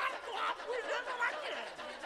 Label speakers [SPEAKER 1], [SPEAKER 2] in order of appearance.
[SPEAKER 1] Claro, claro, cuidando lá, criança.